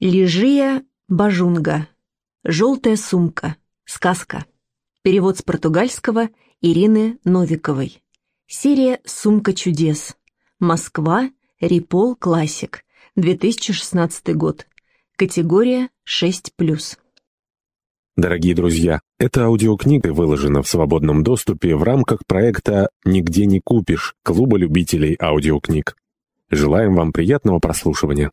Лежия Бажунга. Желтая сумка. Сказка. Перевод с португальского Ирины Новиковой. Серия «Сумка чудес». Москва. Рипол Классик. 2016 год. Категория 6+. Дорогие друзья, эта аудиокнига выложена в свободном доступе в рамках проекта «Нигде не купишь» Клуба любителей аудиокниг. Желаем вам приятного прослушивания.